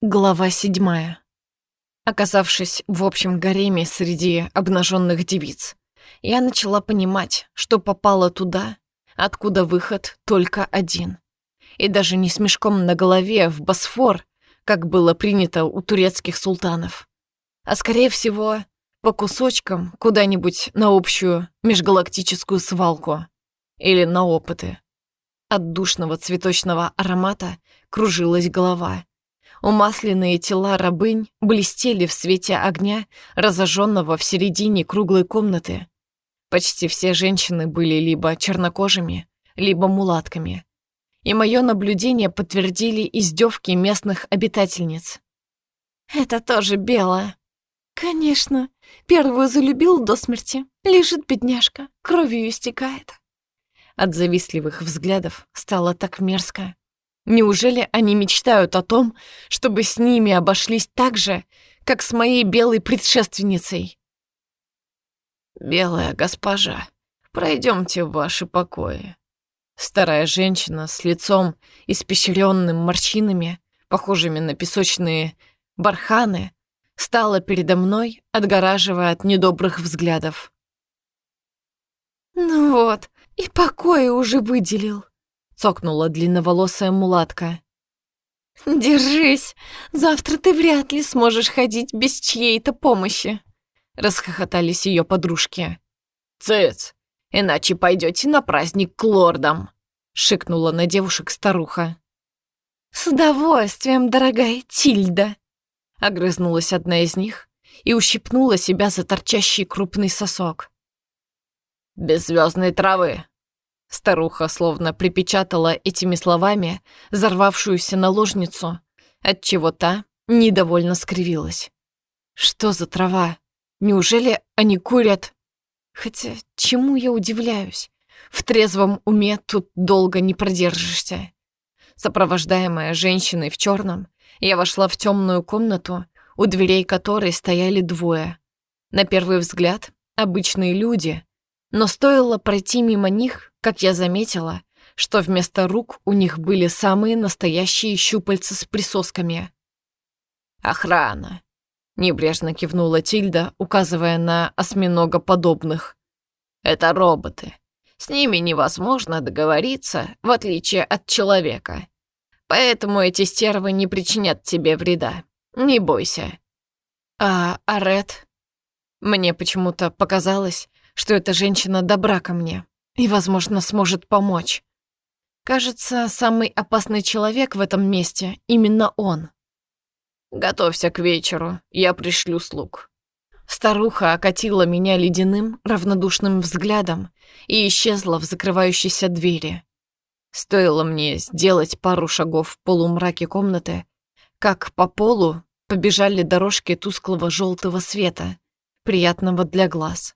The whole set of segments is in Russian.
Глава седьмая. Оказавшись в общем гареме среди обнаженных девиц, я начала понимать, что попала туда, откуда выход только один. И даже не с мешком на голове в Босфор, как было принято у турецких султанов, а скорее всего по кусочкам куда-нибудь на общую межгалактическую свалку или на опыты. От душного цветочного аромата кружилась голова — Умасленные тела рабынь блестели в свете огня, разожженного в середине круглой комнаты. Почти все женщины были либо чернокожими, либо мулатками. И мое наблюдение подтвердили издевки местных обитательниц. «Это тоже белая». «Конечно. Первую залюбил до смерти. Лежит бедняжка, кровью истекает». От завистливых взглядов стало так мерзко. Неужели они мечтают о том, чтобы с ними обошлись так же, как с моей белой предшественницей? «Белая госпожа, пройдемте в ваши покои». Старая женщина с лицом, испещренным морщинами, похожими на песочные барханы, стала передо мной, отгораживая от недобрых взглядов. «Ну вот, и покои уже выделил», цокнула длинноволосая мулатка. «Держись! Завтра ты вряд ли сможешь ходить без чьей-то помощи!» Расхохотались ее подружки. «Цыц! Иначе пойдете на праздник к лордам!» Шикнула на девушек старуха. «С удовольствием, дорогая Тильда!» Огрызнулась одна из них и ущипнула себя за торчащий крупный сосок. «Без звездной травы Старуха словно припечатала этими словами взорвавшуюся наложницу, отчего та недовольно скривилась. Что за трава? Неужели они курят? Хотя чему я удивляюсь? В трезвом уме тут долго не продержишься. Сопровождаемая женщиной в черном, я вошла в темную комнату, у дверей которой стояли двое. На первый взгляд, обычные люди, но стоило пройти мимо них, как я заметила, что вместо рук у них были самые настоящие щупальца с присосками. «Охрана!» — небрежно кивнула Тильда, указывая на осьминогоподобных. «Это роботы. С ними невозможно договориться, в отличие от человека. Поэтому эти стервы не причинят тебе вреда. Не бойся». «А Арет?» Мне почему-то показалось, что эта женщина добра ко мне и, возможно, сможет помочь. Кажется, самый опасный человек в этом месте именно он. «Готовься к вечеру, я пришлю слуг». Старуха окатила меня ледяным, равнодушным взглядом и исчезла в закрывающейся двери. Стоило мне сделать пару шагов в полумраке комнаты, как по полу побежали дорожки тусклого желтого света, приятного для глаз.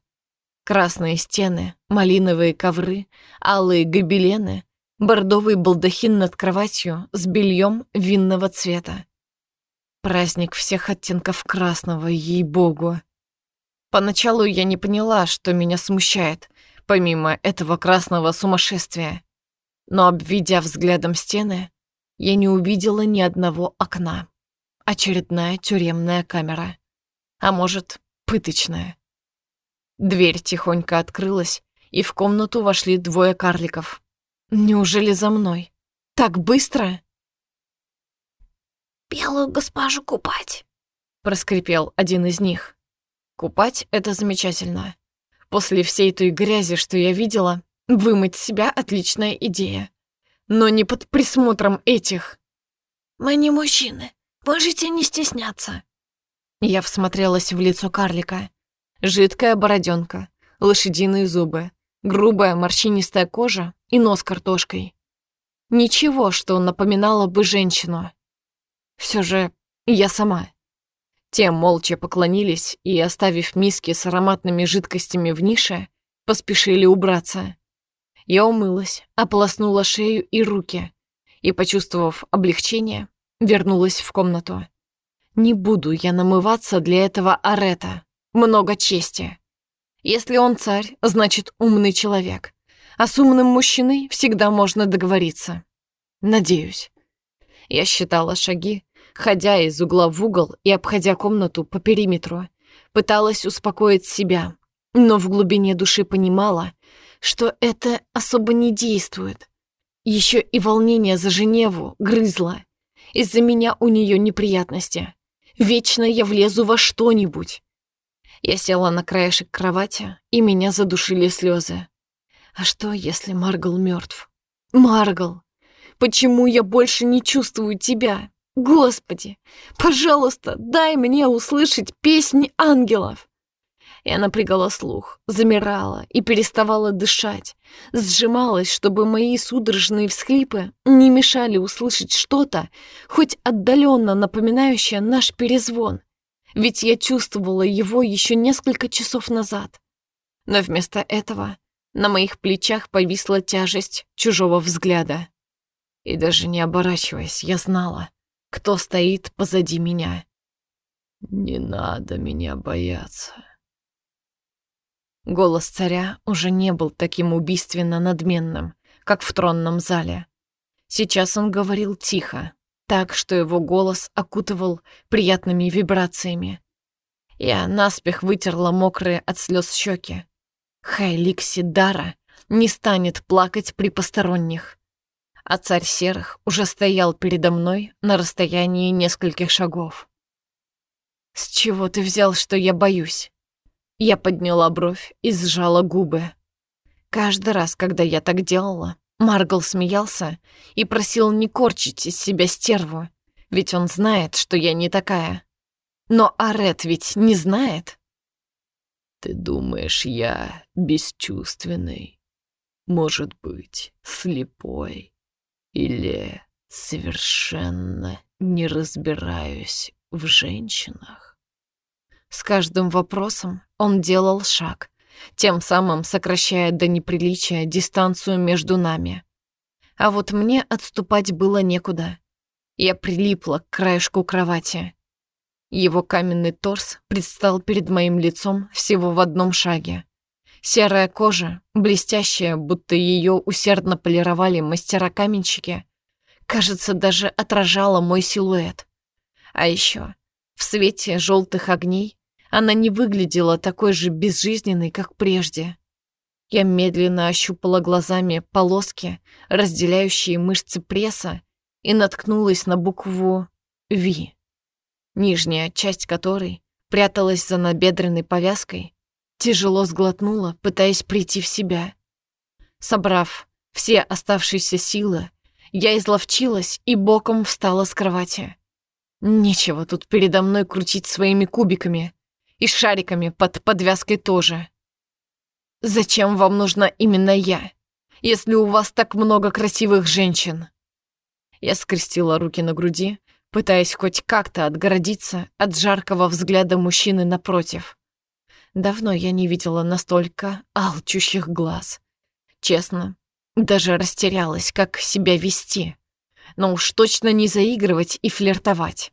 Красные стены, малиновые ковры, алые гобелены, бордовый балдахин над кроватью с бельем винного цвета. Праздник всех оттенков красного, ей-богу. Поначалу я не поняла, что меня смущает, помимо этого красного сумасшествия. Но, обведя взглядом стены, я не увидела ни одного окна. Очередная тюремная камера. А может, пыточная. Дверь тихонько открылась, и в комнату вошли двое карликов. Неужели за мной? Так быстро? «Белую госпожу купать», — проскрипел один из них. Купать — это замечательно. После всей той грязи, что я видела, вымыть себя — отличная идея. Но не под присмотром этих. «Мы не мужчины, можете не стесняться». Я всмотрелась в лицо карлика. Жидкая бороденка, лошадиные зубы, грубая морщинистая кожа и нос картошкой. Ничего, что напоминало бы женщину. Все же я сама. Те молча поклонились и, оставив миски с ароматными жидкостями в нише, поспешили убраться. Я умылась, ополоснула шею и руки и, почувствовав облегчение, вернулась в комнату. Не буду я намываться для этого арета много чести. Если он царь, значит умный человек. А с умным мужчиной всегда можно договориться. Надеюсь. Я считала шаги, ходя из угла в угол и обходя комнату по периметру. Пыталась успокоить себя, но в глубине души понимала, что это особо не действует. Еще и волнение за Женеву грызло. Из-за меня у нее неприятности. Вечно я влезу во что-нибудь. Я села на краешек кровати, и меня задушили слезы. А что, если Маргал мертв? Маргал, почему я больше не чувствую тебя? Господи, пожалуйста, дай мне услышать песни ангелов. Я напрягала слух, замирала и переставала дышать, сжималась, чтобы мои судорожные всхлипы не мешали услышать что-то, хоть отдаленно напоминающее наш перезвон, ведь я чувствовала его еще несколько часов назад. Но вместо этого на моих плечах повисла тяжесть чужого взгляда. И даже не оборачиваясь, я знала, кто стоит позади меня. «Не надо меня бояться», Голос царя уже не был таким убийственно надменным, как в тронном зале. Сейчас он говорил тихо, так, что его голос окутывал приятными вибрациями. Я наспех вытерла мокрые от слез щеки. Хайликси Дара не станет плакать при посторонних. А царь серых уже стоял передо мной на расстоянии нескольких шагов. «С чего ты взял, что я боюсь?» Я подняла бровь и сжала губы. Каждый раз, когда я так делала, Маргл смеялся и просил не корчить из себя стерву, ведь он знает, что я не такая. Но Арет ведь не знает. Ты думаешь, я бесчувственный? Может быть, слепой? Или совершенно не разбираюсь в женщинах? С каждым вопросом он делал шаг, тем самым сокращая до неприличия дистанцию между нами. А вот мне отступать было некуда. Я прилипла к краешку кровати. Его каменный торс предстал перед моим лицом всего в одном шаге. Серая кожа, блестящая, будто ее усердно полировали мастера-каменщики, кажется, даже отражала мой силуэт. А еще в свете желтых огней она не выглядела такой же безжизненной, как прежде. Я медленно ощупала глазами полоски, разделяющие мышцы пресса, и наткнулась на букву «Ви», нижняя часть которой пряталась за набедренной повязкой, тяжело сглотнула, пытаясь прийти в себя. Собрав все оставшиеся силы, я изловчилась и боком встала с кровати. Нечего тут передо мной крутить своими кубиками. И шариками под подвязкой тоже. Зачем вам нужна именно я, если у вас так много красивых женщин? Я скрестила руки на груди, пытаясь хоть как-то отгородиться от жаркого взгляда мужчины напротив. Давно я не видела настолько алчущих глаз. Честно, даже растерялась, как себя вести. Но уж точно не заигрывать и флиртовать.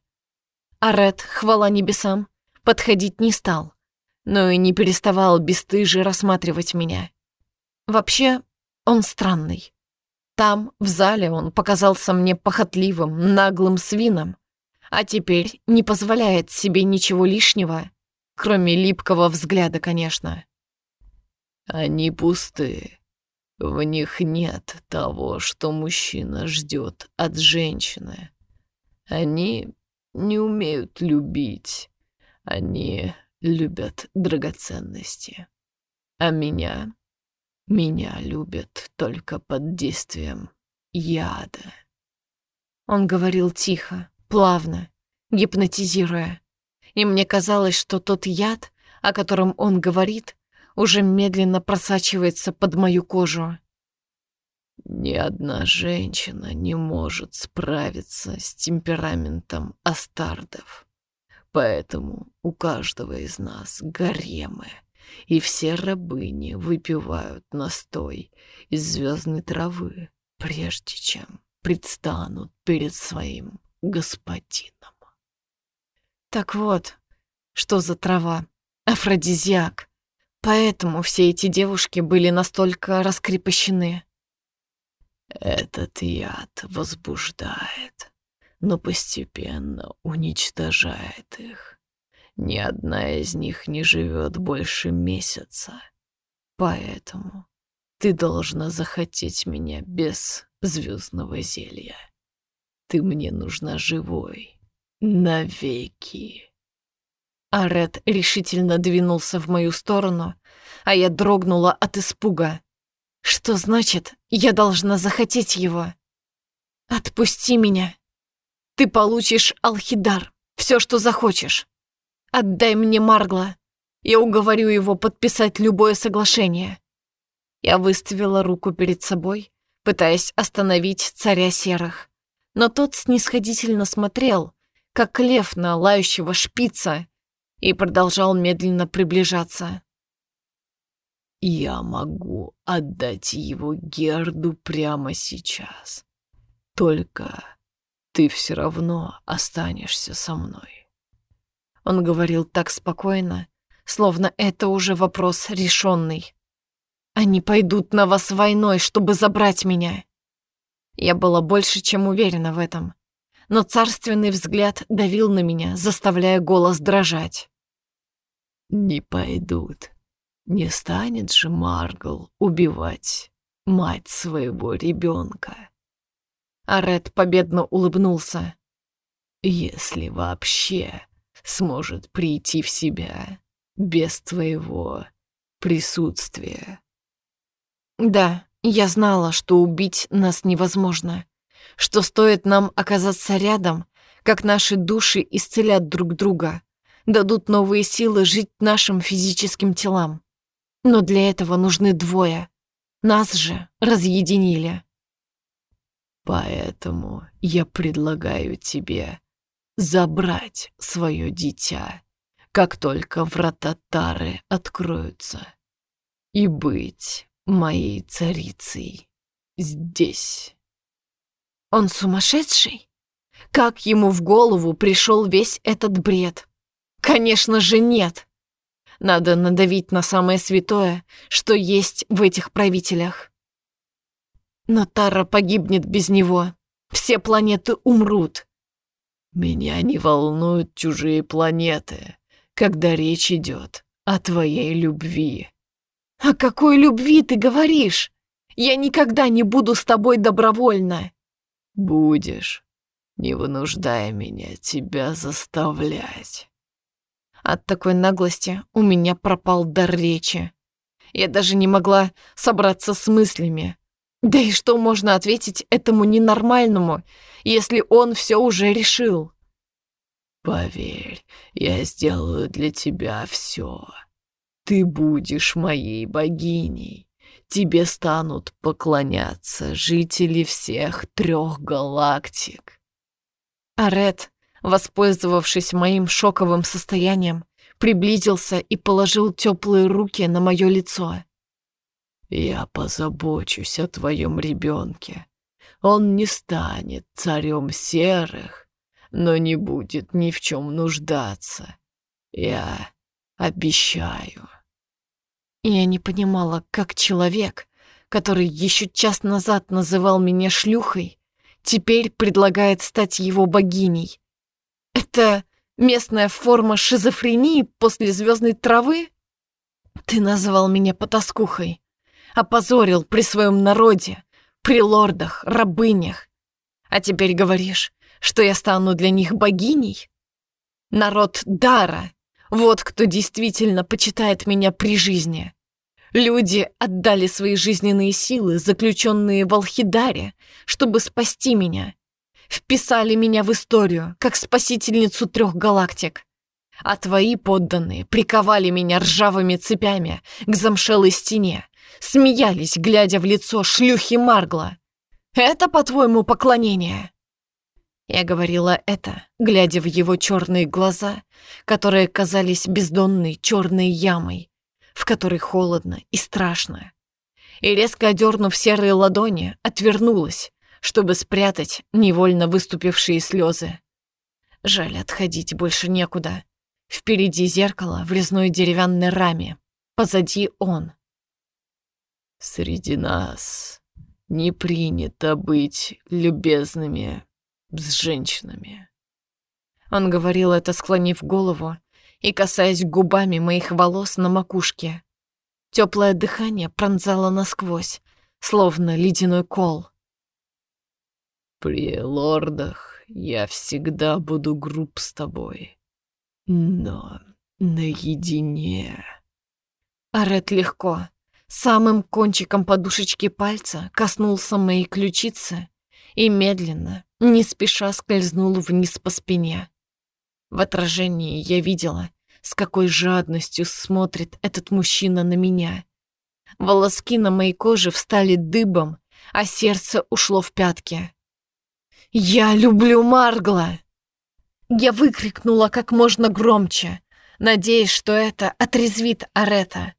А Ред, хвала небесам, подходить не стал, но и не переставал бесстыже рассматривать меня. Вообще, он странный. Там, в зале, он показался мне похотливым, наглым свином, а теперь не позволяет себе ничего лишнего, кроме липкого взгляда, конечно. Они пустые. В них нет того, что мужчина ждет от женщины. Они не умеют любить, они любят драгоценности. А меня, меня любят только под действием яда. Он говорил тихо, плавно, гипнотизируя. И мне казалось, что тот яд, о котором он говорит, уже медленно просачивается под мою кожу. Ни одна женщина не может справиться с темпераментом астардов. Поэтому у каждого из нас гаремы, и все рабыни выпивают настой из звездной травы, прежде чем предстанут перед своим господином. Так вот, что за трава? Афродизиак. Поэтому все эти девушки были настолько раскрепощены. Этот яд возбуждает, но постепенно уничтожает их. Ни одна из них не живет больше месяца. Поэтому ты должна захотеть меня без звездного зелья. Ты мне нужна живой, навеки. Арет решительно двинулся в мою сторону, а я дрогнула от испуга. Что значит, я должна захотеть его? Отпусти меня. Ты получишь Алхидар, все, что захочешь. Отдай мне Маргла. Я уговорю его подписать любое соглашение. Я выставила руку перед собой, пытаясь остановить царя серых. Но тот снисходительно смотрел, как лев на лающего шпица, и продолжал медленно приближаться. «Я могу отдать его Герду прямо сейчас. Только ты все равно останешься со мной». Он говорил так спокойно, словно это уже вопрос решенный. Они пойдут на вас войной, чтобы забрать меня. Я была больше, чем уверена в этом. Но царственный взгляд давил на меня, заставляя голос дрожать. «Не пойдут. Не станет же Маргл убивать мать своего ребенка. Арет победно улыбнулся. «Если вообще сможет прийти в себя без твоего присутствия». Да, я знала, что убить нас невозможно, что стоит нам оказаться рядом, как наши души исцелят друг друга, дадут новые силы жить нашим физическим телам. Но для этого нужны двое. Нас же разъединили. Поэтому я предлагаю тебе забрать свое дитя, как только врата Тары откроются, и быть моей царицей здесь. Он сумасшедший? Как ему в голову пришел весь этот бред? Конечно же нет. Надо надавить на самое святое, что есть в этих правителях. Но Тара погибнет без него. Все планеты умрут. Меня не волнуют чужие планеты, когда речь идет о твоей любви. «О какой любви ты говоришь? Я никогда не буду с тобой добровольно!» «Будешь, не вынуждая меня тебя заставлять». От такой наглости у меня пропал дар речи. Я даже не могла собраться с мыслями. Да и что можно ответить этому ненормальному, если он все уже решил? «Поверь, я сделаю для тебя все», ты будешь моей богиней. Тебе станут поклоняться жители всех трех галактик. Арет, воспользовавшись моим шоковым состоянием, приблизился и положил теплые руки на мое лицо. «Я позабочусь о твоем ребенке. Он не станет царем серых, но не будет ни в чем нуждаться. Я обещаю». Я не понимала, как человек, который еще час назад называл меня шлюхой, теперь предлагает стать его богиней. Это местная форма шизофрении после звездной травы? Ты назвал меня потаскухой, опозорил при своем народе, при лордах, рабынях. А теперь говоришь, что я стану для них богиней? Народ Дара вот кто действительно почитает меня при жизни. Люди отдали свои жизненные силы, заключенные в Алхидаре, чтобы спасти меня. Вписали меня в историю, как спасительницу трех галактик. А твои подданные приковали меня ржавыми цепями к замшелой стене, смеялись, глядя в лицо шлюхи Маргла. Это, по-твоему, поклонение? Я говорила это, глядя в его черные глаза, которые казались бездонной черной ямой, в которой холодно и страшно. И резко одернув серые ладони, отвернулась, чтобы спрятать невольно выступившие слезы. Жаль, отходить больше некуда. Впереди зеркало в резной деревянной раме. Позади он. «Среди нас не принято быть любезными с женщинами. Он говорил это, склонив голову и касаясь губами моих волос на макушке. Теплое дыхание пронзало насквозь, словно ледяной кол. «При лордах я всегда буду груб с тобой, но наедине...» Арет легко, самым кончиком подушечки пальца коснулся моей ключицы и медленно, не спеша скользнул вниз по спине. В отражении я видела, с какой жадностью смотрит этот мужчина на меня. Волоски на моей коже встали дыбом, а сердце ушло в пятки. «Я люблю Маргла!» Я выкрикнула как можно громче, надеясь, что это отрезвит Арета.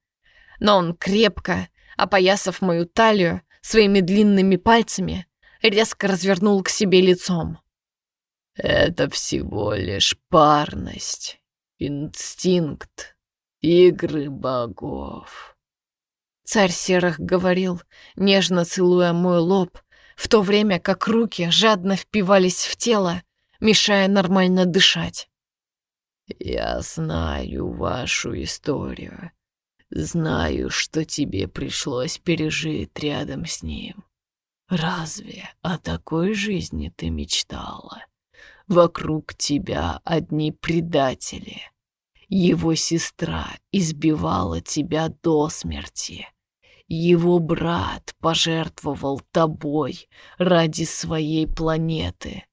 Но он крепко, опоясав мою талию своими длинными пальцами, резко развернул к себе лицом. «Это всего лишь парность, инстинкт, игры богов». Царь Серых говорил, нежно целуя мой лоб, в то время как руки жадно впивались в тело, мешая нормально дышать. «Я знаю вашу историю. Знаю, что тебе пришлось пережить рядом с ним. Разве о такой жизни ты мечтала? Вокруг тебя одни предатели. Его сестра избивала тебя до смерти. Его брат пожертвовал тобой ради своей планеты.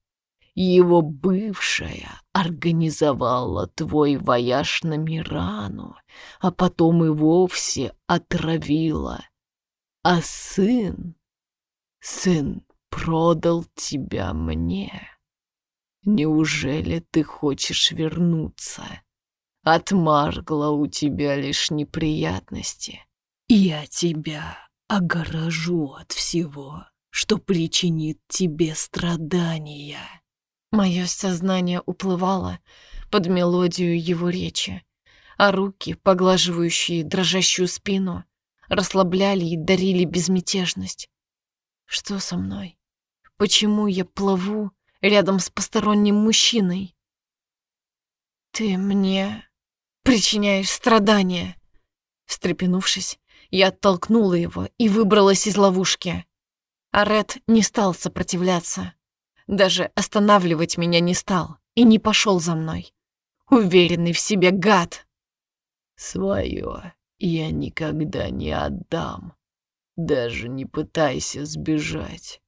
Его бывшая организовала твой вояж на Мирану, а потом и вовсе отравила. А сын Сын продал тебя мне. Неужели ты хочешь вернуться? От Маргла у тебя лишь неприятности. Я тебя огорожу от всего, что причинит тебе страдания. Мое сознание уплывало под мелодию его речи, а руки, поглаживающие дрожащую спину, расслабляли и дарили безмятежность. Что со мной? Почему я плыву рядом с посторонним мужчиной? Ты мне причиняешь страдания. Встрепенувшись, я оттолкнула его и выбралась из ловушки. А Ред не стал сопротивляться. Даже останавливать меня не стал и не пошел за мной. Уверенный в себе гад. Свое я никогда не отдам. Даже не пытайся сбежать.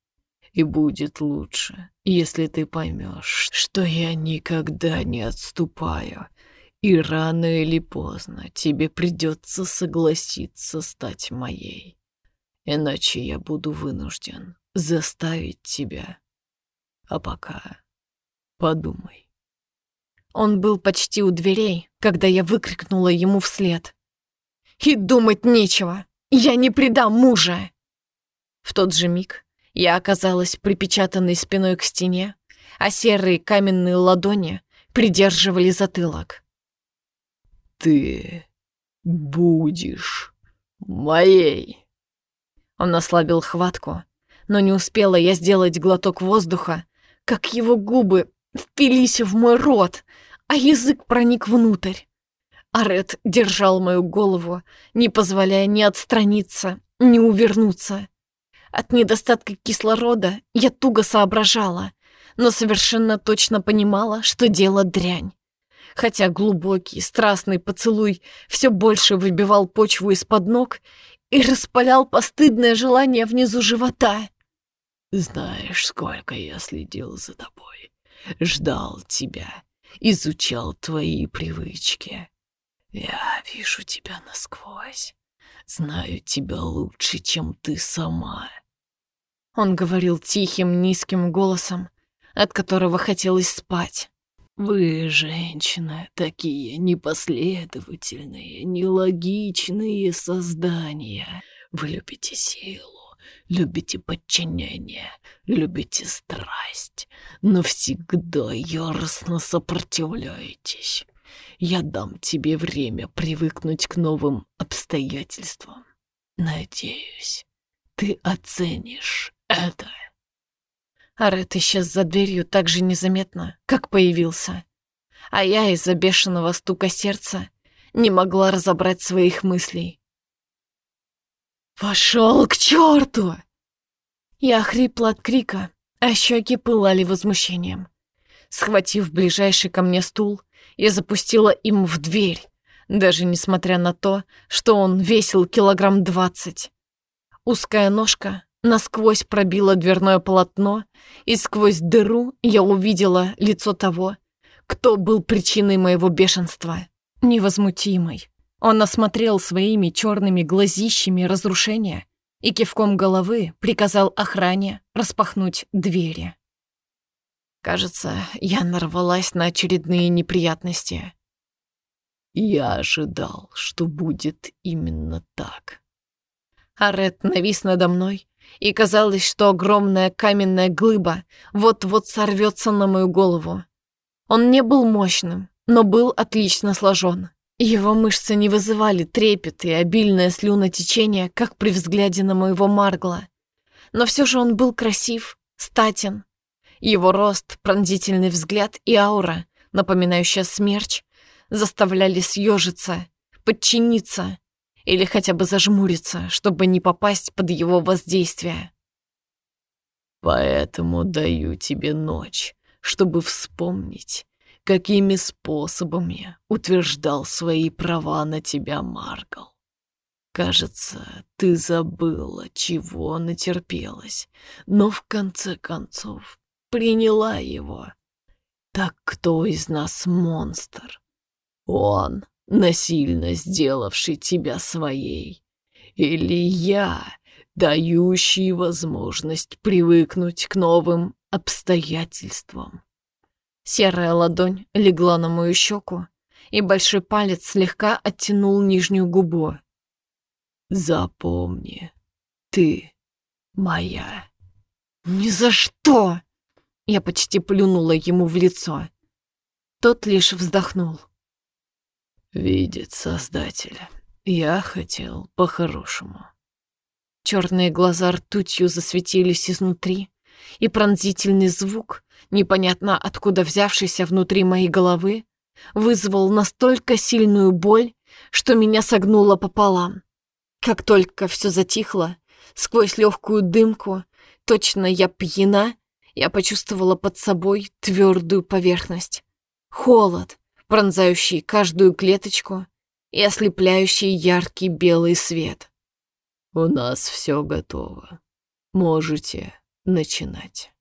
И будет лучше, если ты поймешь, что я никогда не отступаю. И рано или поздно тебе придется согласиться стать моей. Иначе я буду вынужден заставить тебя. А пока подумай. Он был почти у дверей, когда я выкрикнула ему вслед. «И думать нечего! Я не предам мужа!» В тот же миг я оказалась припечатанной спиной к стене, а серые каменные ладони придерживали затылок. «Ты будешь моей!» Он ослабил хватку, но не успела я сделать глоток воздуха, как его губы впились в мой рот, а язык проник внутрь. Арет держал мою голову, не позволяя ни отстраниться, ни увернуться. От недостатка кислорода я туго соображала, но совершенно точно понимала, что дело дрянь. Хотя глубокий, страстный поцелуй все больше выбивал почву из-под ног и распалял постыдное желание внизу живота. «Знаешь, сколько я следил за тобой, ждал тебя, изучал твои привычки. Я вижу тебя насквозь. Знаю тебя лучше, чем ты сама. Он говорил тихим, низким голосом, от которого хотелось спать. Вы, женщины, такие непоследовательные, нелогичные создания. Вы любите силу, любите подчинение, любите страсть, но всегда яростно сопротивляетесь. Я дам тебе время привыкнуть к новым обстоятельствам. Надеюсь, ты оценишь это. Арет исчез за дверью так же незаметно, как появился. А я из-за бешеного стука сердца не могла разобрать своих мыслей. «Пошел к черту!» Я хрипла от крика, а щеки пылали возмущением. Схватив ближайший ко мне стул, я запустила им в дверь, даже несмотря на то, что он весил килограмм двадцать. Узкая ножка насквозь пробила дверное полотно, и сквозь дыру я увидела лицо того, кто был причиной моего бешенства. Невозмутимый. Он осмотрел своими черными глазищами разрушения и кивком головы приказал охране распахнуть двери. Кажется, я нарвалась на очередные неприятности. Я ожидал, что будет именно так. Арет навис надо мной, и казалось, что огромная каменная глыба вот-вот сорвется на мою голову. Он не был мощным, но был отлично сложен. Его мышцы не вызывали трепет и обильное слюнотечение, как при взгляде на моего Маргла. Но все же он был красив, статен. Его рост, пронзительный взгляд и аура, напоминающая смерч, заставляли съежиться, подчиниться или хотя бы зажмуриться, чтобы не попасть под его воздействие. «Поэтому даю тебе ночь, чтобы вспомнить, какими способами утверждал свои права на тебя Маргал. Кажется, ты забыла, чего натерпелась, но в конце концов приняла его. Так кто из нас монстр? Он, насильно сделавший тебя своей, или я, дающий возможность привыкнуть к новым обстоятельствам. Серая ладонь легла на мою щеку, и большой палец слегка оттянул нижнюю губу. «Запомни, ты моя». «Ни за что!» Я почти плюнула ему в лицо. Тот лишь вздохнул. «Видит Создатель, я хотел по-хорошему». Черные глаза ртутью засветились изнутри, и пронзительный звук, непонятно откуда взявшийся внутри моей головы, вызвал настолько сильную боль, что меня согнуло пополам. Как только все затихло, сквозь легкую дымку, точно я пьяна, я почувствовала под собой твердую поверхность. Холод, пронзающий каждую клеточку и ослепляющий яркий белый свет. «У нас все готово. Можете начинать».